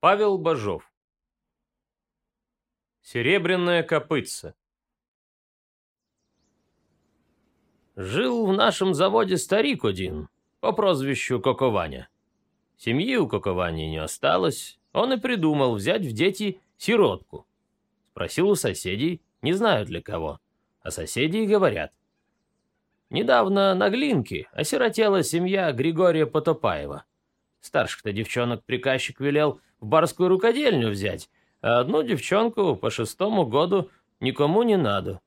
Павел Бажов. Серебряная копытца. Жил в нашем заводе старик один, по прозвищу Кокованя. Семьи у Кокованя не осталось, он и придумал взять в дети сиротку. Спросил у соседей, не знаю для кого, а соседи говорят. Недавно на Глинке осиротела семья Григория Потопаева. Старших-то девчонок приказчик велел в барскую рукодельню взять, а одну девчонку по шестому году никому не надо.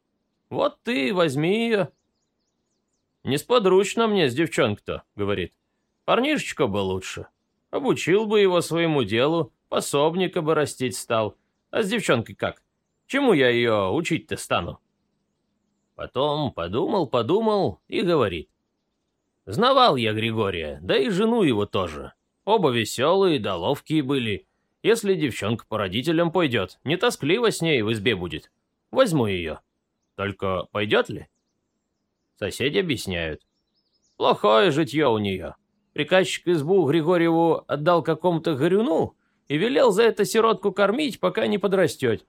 Вот ты возьми ее. Несподручно мне с девчонкой-то, говорит. Парнишечка бы лучше. Обучил бы его своему делу, пособника бы растить стал. А с девчонкой как? Чему я ее учить-то стану? Потом подумал, подумал и говорит. Знавал я Григория, да и жену его тоже. Оба веселые да ловкие были. Если девчонка по родителям пойдет, не тоскливо с ней в избе будет. Возьму ее. Только пойдет ли? Соседи объясняют. Плохое житье у нее. Приказчик избу Григорьеву отдал какому-то горюну и велел за это сиротку кормить, пока не подрастет.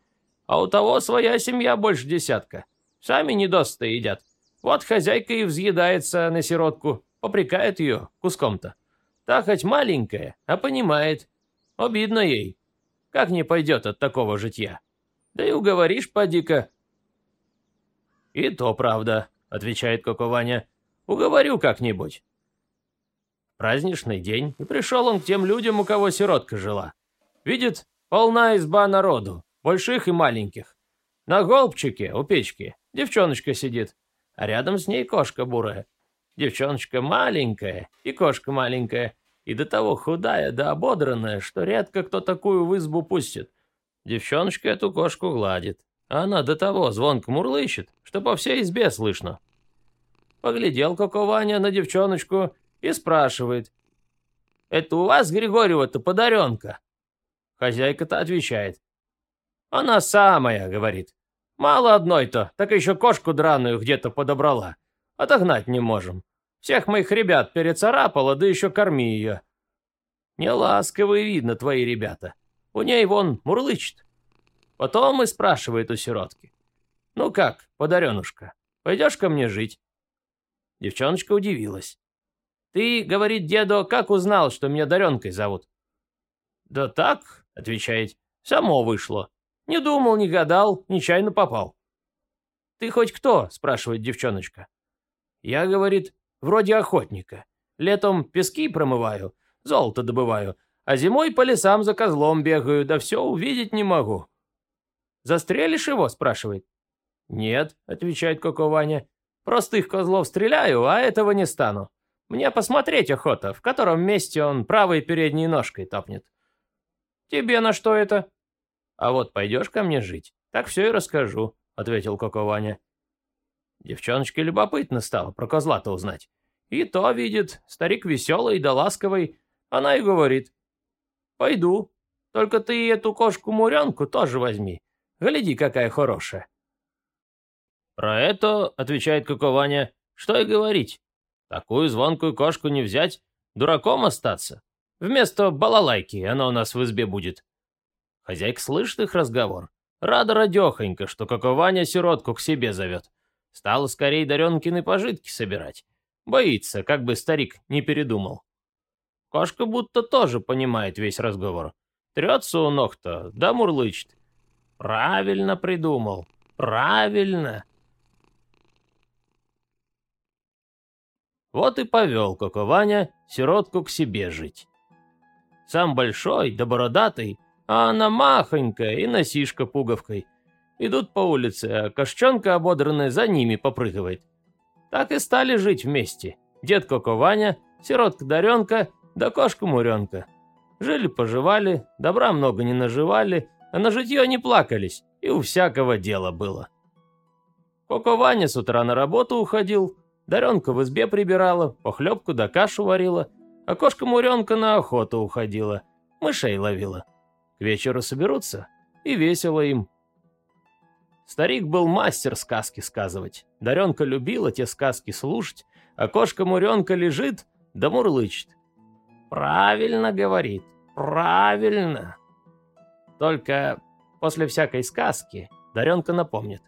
А у того своя семья больше десятка. Сами недосыто едят. Вот хозяйка и взъедается на сиротку, попрекает ее куском-то. Та хоть маленькая, а понимает. Обидно ей. Как не пойдет от такого житья? Да и уговоришь, поди-ка. И то правда, отвечает Кокованя. Уговорю как-нибудь. Праздничный день, и пришел он к тем людям, у кого сиротка жила. Видит, полна изба народу, больших и маленьких. На голбчике у печки девчоночка сидит, а рядом с ней кошка бурая. Девчоночка маленькая и кошка маленькая, и до того худая да ободранная, что редко кто такую в избу пустит. Девчоночка эту кошку гладит, а она до того звонко мурлычет, что по всей избе слышно. Поглядел Коко Ваня на девчоночку и спрашивает. «Это у вас, Григорьева-то, подаренка?» Хозяйка-то отвечает. «Она самая», — говорит. «Мало одной-то, так еще кошку драную где-то подобрала. Отогнать не можем. Всех моих ребят перецарапала, да еще корми ее. Не ласковые, видно, твои ребята. У ней вон мурлычет. Потом и спрашивает у сиротки. Ну как, подаренушка, пойдешь ко мне жить? Девчоночка удивилась. Ты, говорит деду, как узнал, что меня Даренкой зовут? Да так, отвечает, само вышло. Не думал, не гадал, нечаянно попал. Ты хоть кто? спрашивает девчоночка. Я, говорит, вроде охотника. Летом пески промываю, золото добываю, а зимой по лесам за козлом бегаю, да все увидеть не могу. Застрелишь его, спрашивает. Нет, отвечает Коко Ваня. Простых козлов стреляю, а этого не стану. Мне посмотреть охота, в котором месте он правой передней ножкой топнет. Тебе на что это? А вот пойдешь ко мне жить, так все и расскажу, ответил Коко Ваня. Девчоночке любопытно стало про козла-то узнать. И то видит, старик веселый да ласковый. Она и говорит. «Пойду. Только ты эту кошку-муренку тоже возьми. Гляди, какая хорошая». «Про это, — отвечает Кокованя, — что и говорить. Такую звонкую кошку не взять, дураком остаться. Вместо балалайки она у нас в избе будет». Хозяйка слышит их разговор. Рада радехонько, что Кокованя сиротку к себе зовет. Стала скорее Даренкины пожитки собирать. Боится, как бы старик не передумал. Кошка будто тоже понимает весь разговор. Трется у ног-то, да мурлычет. Правильно придумал, правильно. Вот и повел Коко Ваня сиротку к себе жить. Сам большой да бородатый, а она махонькая и носишка пуговкой. Идут по улице, а кошчонка ободранная за ними попрыгивает. Так и стали жить вместе. Дед Коко Ваня, сиротка Даренка, да кошка Муренка. Жили-поживали, добра много не наживали, а на житье не плакались, и у всякого дела было. Коко Ваня с утра на работу уходил, Даренка в избе прибирала, похлебку да кашу варила, а кошка Муренка на охоту уходила, мышей ловила. К вечеру соберутся, и весело им. Старик был мастер сказки сказывать. Даренка любила те сказки слушать, а кошка-муренка лежит да мурлычет. «Правильно, — говорит, — правильно. Только после всякой сказки Даренка напомнит.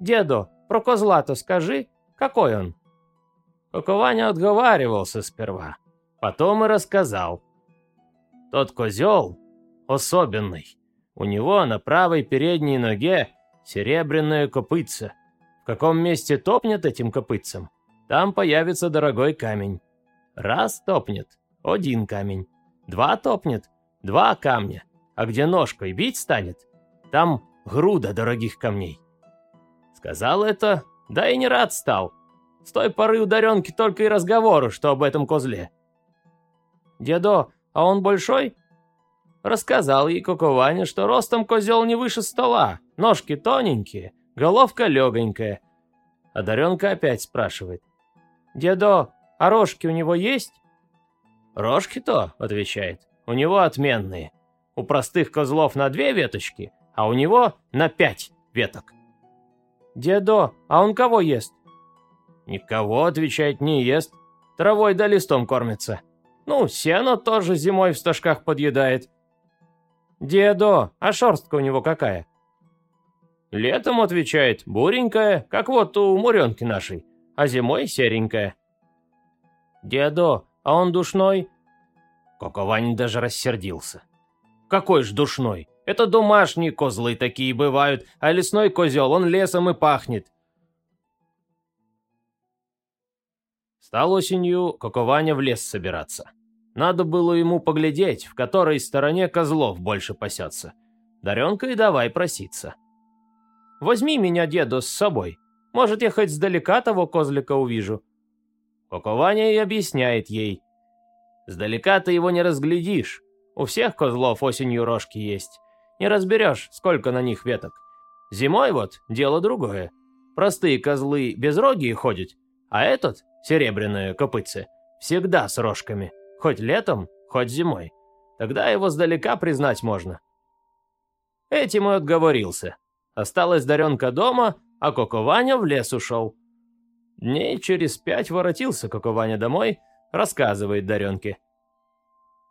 «Деду, про козла-то скажи, какой он?» Кокованя отговаривался сперва, потом и рассказал. Тот козел особенный. У него на правой передней ноге серебряное копытце. В каком месте топнет этим копытцем, там появится дорогой камень. Раз топнет – один камень. Два топнет – два камня. А где ножкой бить станет, там груда дорогих камней. Сказал это, да и не рад стал. С той поры у Даренки только и разговоры, что об этом козле. «Дедо, а он большой?» Рассказал ей Кокованя, что ростом козел не выше стола, ножки тоненькие, головка легонькая. А Даренка опять спрашивает. «Дедо, а рожки у него есть?» «Рожки-то», — отвечает, — «у него отменные. У простых козлов на две веточки, а у него на пять веток». «Дедо, а он кого ест?» «Никого, — отвечает, — не ест. Травой да листом кормится. Ну, сено тоже зимой в стажках подъедает». «Дедо, а шерстка у него какая?» «Летом, — отвечает, — буренькая, как вот у муренки нашей а зимой серенькая. «Дедо, а он душной?» Коковань даже рассердился. «Какой ж душной? Это домашние козлы такие бывают, а лесной козел, он лесом и пахнет». Стал осенью Кокованя в лес собираться. Надо было ему поглядеть, в которой стороне козлов больше пасется. Даренка и давай проситься. «Возьми меня, деду, с собой. Может, я хоть сдалека того козлика увижу?» Кокованя и объясняет ей. «Сдалека ты его не разглядишь. У всех козлов осенью рожки есть. Не разберешь, сколько на них веток. Зимой вот дело другое. Простые козлы безрогие ходят, а этот, серебряное копытце, всегда с рожками. Хоть летом, хоть зимой. Тогда его сдалека признать можно». Этим и отговорился. Осталась Даренка дома, а Кокованя в лес ушел. Дней через пять воротился Кокованя домой, рассказывает Даренке.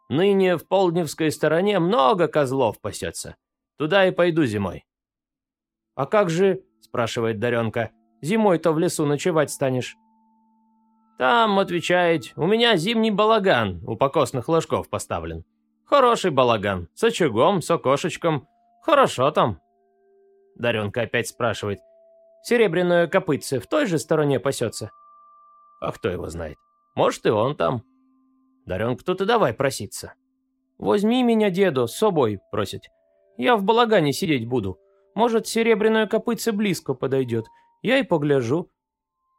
Ныне в Полдневской стороне много козлов пасется. Туда и пойду зимой. «А как же, — спрашивает Даренка, — зимой-то в лесу ночевать станешь?» «Там, — отвечает, — у меня зимний балаган у покосных ложков поставлен. Хороший балаган, с очагом, с окошечком. Хорошо там». Даренка опять спрашивает, Серебряное копытце в той же стороне пасется. А кто его знает? Может, и он там. Дарен, кто-то давай проситься. Возьми меня, деду, с собой, просит. Я в балагане сидеть буду. Может, серебряное копытце близко подойдет. Я и погляжу.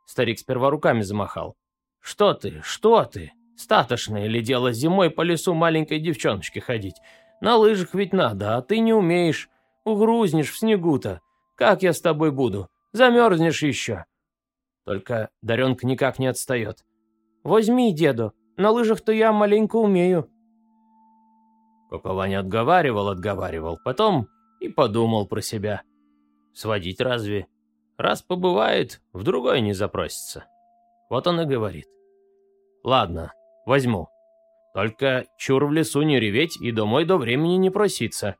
Старик сперва руками замахал. Что ты, что ты? Статошное ли дело зимой по лесу маленькой девчоночке ходить? На лыжах ведь надо, а ты не умеешь. Угрузнешь в снегу-то. Как я с тобой буду? Замерзнешь еще. Только Даренка никак не отстает. Возьми, деду, на лыжах-то я маленько умею. Кокова не отговаривал, отговаривал, потом и подумал про себя. Сводить разве? Раз побывает, в другой не запросится. Вот он и говорит. Ладно, возьму. Только чур в лесу не реветь и домой до времени не проситься.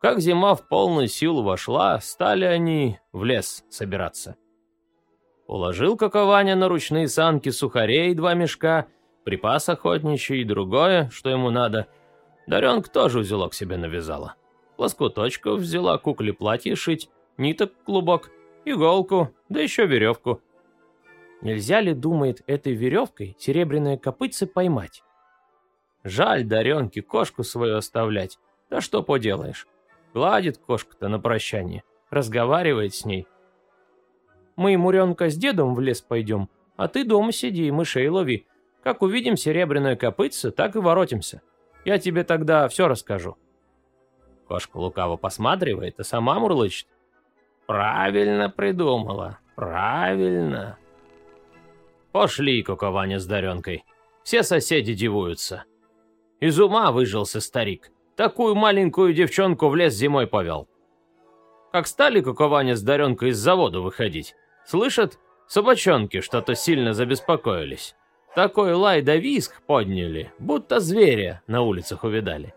Как зима в полную силу вошла, стали они в лес собираться. Уложил Кокованя на ручные санки сухарей два мешка, припас охотничий и другое, что ему надо. Даренка тоже узелок себе навязала. Лоскуточку взяла кукле платье шить, ниток клубок, иголку, да еще веревку. Нельзя ли, думает, этой веревкой серебряные копытцы поймать? Жаль Даренке кошку свою оставлять, да что поделаешь. Гладит кошку-то на прощание, разговаривает с ней. Мы, Муренка, с дедом в лес пойдем, а ты дома сиди и мышей лови. Как увидим серебряное копытце, так и воротимся. Я тебе тогда все расскажу. Кошка лукаво посматривает, а сама мурлычет. Правильно придумала, правильно. Пошли, кукованя с Даренкой. Все соседи дивуются. Из ума выжился старик. Такую маленькую девчонку в лес зимой повел. Как стали кукованя с Даренкой из завода выходить, слышат, собачонки что-то сильно забеспокоились. Такой лай да виск подняли, будто зверя на улицах увидали.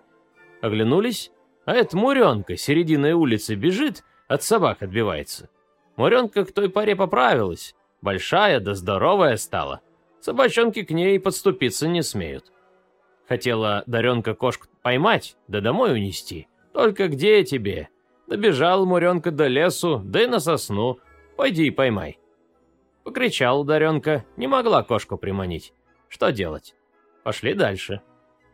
Оглянулись, а эта Муренка серединой улицы бежит, от собак отбивается. Муренка к той паре поправилась, большая да здоровая стала. Собачонки к ней подступиться не смеют. Хотела Даренка кошку поймать, да домой унести. Только где тебе? Добежал Муренка до лесу, да и на сосну. Пойди и поймай. Покричал Даренка, не могла кошку приманить. Что делать? Пошли дальше.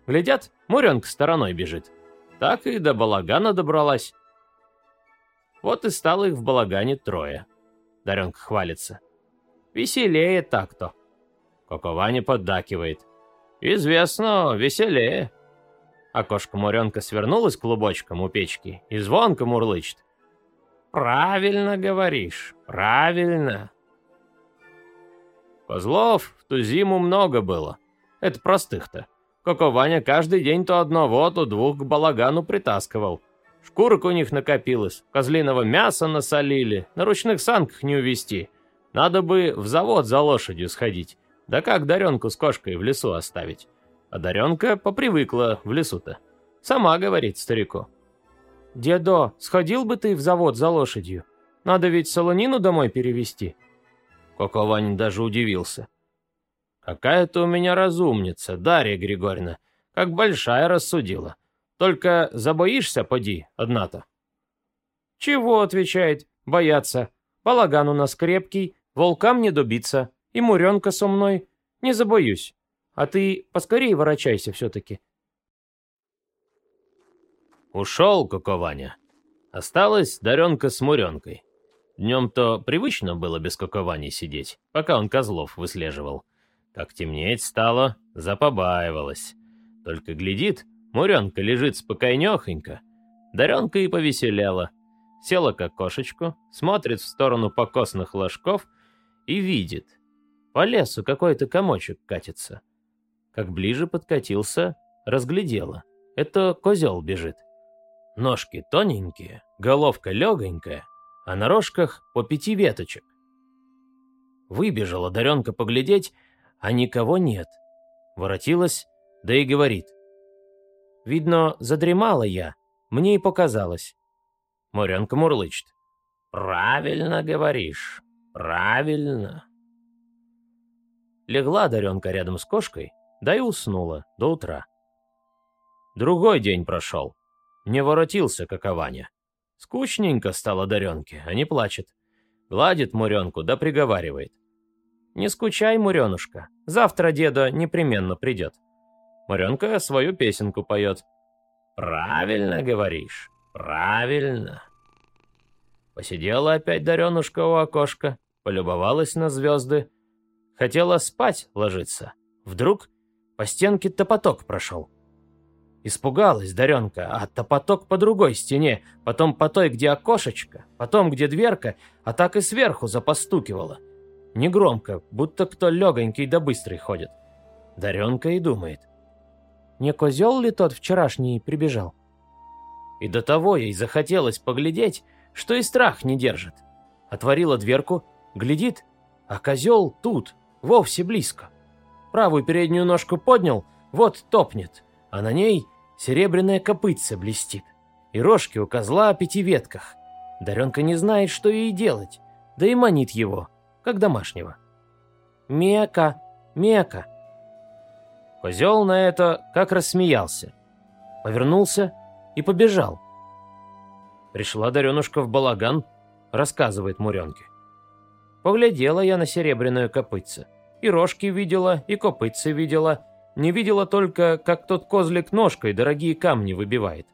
Глядят, Муренка стороной бежит. Так и до балагана добралась. Вот и стало их в балагане трое. Даренка хвалится. Веселее так-то. Кокованя поддакивает. Известно, веселее. А кошка-муренка свернулась клубочком у печки и звонко мурлычет. «Правильно говоришь, правильно». Козлов в ту зиму много было. Это простых-то. Коко Ваня каждый день то одного, то двух к балагану притаскивал. Шкурок у них накопилось, козлиного мяса насолили, на ручных санках не увезти. Надо бы в завод за лошадью сходить. Да как Даренку с кошкой в лесу оставить? А Даренка попривыкла в лесу-то. Сама говорит старику. «Дедо, сходил бы ты в завод за лошадью? Надо ведь солонину домой перевезти». Коко Ванин даже удивился. «Какая ты у меня разумница, Дарья Григорьевна, как большая рассудила. Только забоишься, поди, одна-то». «Чего?» — отвечает. «Бояться. Балаган у нас крепкий, волкам не добиться, и Муренка со мной. Не забоюсь. А ты поскорее ворочайся все-таки. Ушел Кокованя. Осталась Даренка с Муренкой. Днем-то привычно было без Коковани сидеть, пока он козлов выслеживал. Как темнеть стало, запобаивалась. Только глядит, Муренка лежит спокойнехонько. Даренка и повеселела. Села как кошечку, смотрит в сторону покосных ложков и видит. По лесу какой-то комочек катится. Как ближе подкатился, разглядела. Это козел бежит. Ножки тоненькие, головка легонькая, а на рожках по пяти веточек. Выбежала Даренка поглядеть, а никого нет. Воротилась, да и говорит. Видно, задремала я, мне и показалось. Моренка мурлычет. «Правильно говоришь, правильно». Легла Даренка рядом с кошкой, да и уснула до утра. Другой день прошел. Не воротился, как Аваня. Скучненько стало Даренке, а не плачет. Гладит Муренку, да приговаривает. «Не скучай, Муренушка, завтра деда непременно придет». Муренка свою песенку поет. «Правильно говоришь, правильно». Посидела опять Даренушка у окошка, полюбовалась на звезды. Хотела спать ложиться. Вдруг по стенке топоток прошел. Испугалась Даренка, а топоток по другой стене, потом по той, где окошечко, потом где дверка, а так и сверху запостукивала. Негромко, будто кто легонький да быстрый ходит. Даренка и думает. Не козел ли тот вчерашний прибежал? И до того ей захотелось поглядеть, что и страх не держит. Отворила дверку, глядит, а козел тут, вовсе близко правую переднюю ножку поднял, вот топнет, а на ней серебряная копытца блестит. И рожки у козла о пяти ветках. Даренка не знает, что ей делать, да и манит его, как домашнего. «Мека, мека!» Козел на это как рассмеялся. Повернулся и побежал. Пришла Даренушка в балаган, рассказывает Муренке. Поглядела я на серебряную копытце. И рожки видела, и копытцы видела. Не видела только, как тот козлик ножкой дорогие камни выбивает.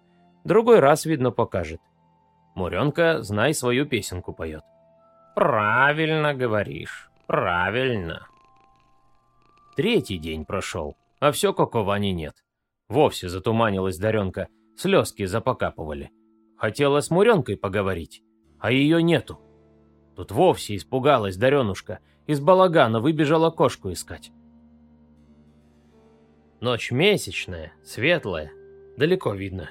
Другой раз, видно, покажет. Муренка, знай, свою песенку поет. «Правильно говоришь, правильно». Третий день прошел, а все Коковани нет. Вовсе затуманилась Даренка, слезки запокапывали. Хотела с Муренкой поговорить, а ее нету. Тут вовсе испугалась Даренушка из балагана выбежала кошку искать. Ночь месячная, светлая, далеко видно.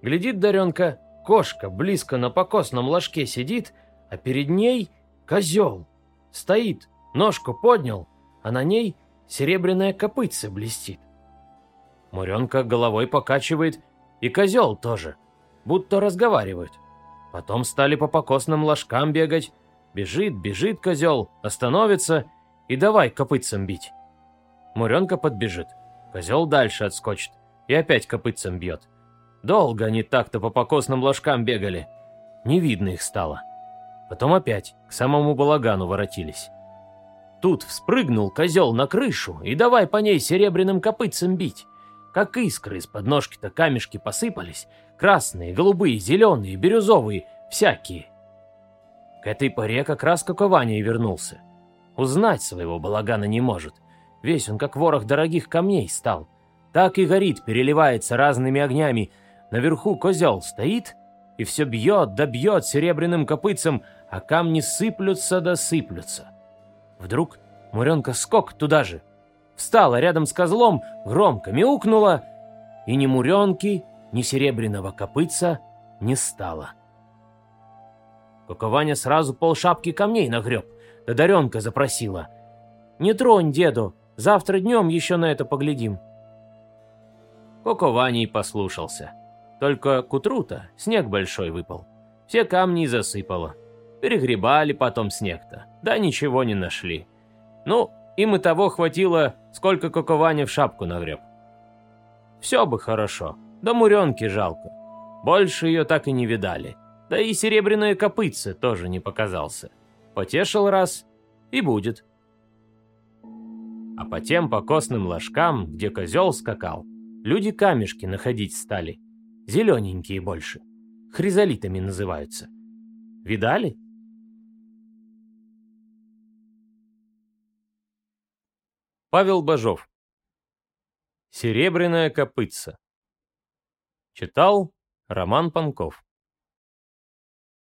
Глядит Даренка, кошка близко на покосном ложке сидит, а перед ней козел. Стоит, ножку поднял, а на ней серебряная копытце блестит. Муренка головой покачивает, и козел тоже, будто разговаривают. Потом стали по покосным ложкам бегать. Бежит, бежит козел, остановится и давай копытцем бить. Муренка подбежит, козел дальше отскочит и опять копытцем бьет. Долго они так-то по покосным ложкам бегали. Не видно их стало. Потом опять к самому балагану воротились. Тут вспрыгнул козел на крышу и давай по ней серебряным копытцем бить. Как искры из подножки-то камешки посыпались. Красные, голубые, зеленые, бирюзовые, всякие. К этой поре как раз Кокованя и вернулся. Узнать своего балагана не может. Весь он как ворох дорогих камней стал. Так и горит, переливается разными огнями. Наверху козел стоит и все бьет да бьет серебряным копытцем, а камни сыплются да сыплются. Вдруг Муренка скок туда же. Встала рядом с козлом, громко мяукнула, и ни Муренки, ни серебряного копытца не стало. Кокованя сразу полшапки камней нагреб, да Даренка запросила. «Не тронь, деду, завтра днем еще на это поглядим». Кокований послушался. Только к утру-то снег большой выпал. Все камни засыпало. Перегребали потом снег-то, да ничего не нашли. Ну, им и того хватило, сколько Кокованя в шапку нагреб. Все бы хорошо, да муренки жалко. Больше ее так и не видали. Да и серебряное копытце тоже не показался. Потешил раз и будет. А по тем покосным ложкам, где козел скакал, люди камешки находить стали. Зелененькие больше. Хризолитами называются. Видали? Павел Бажов. Серебряная копытца. Читал Роман Панков.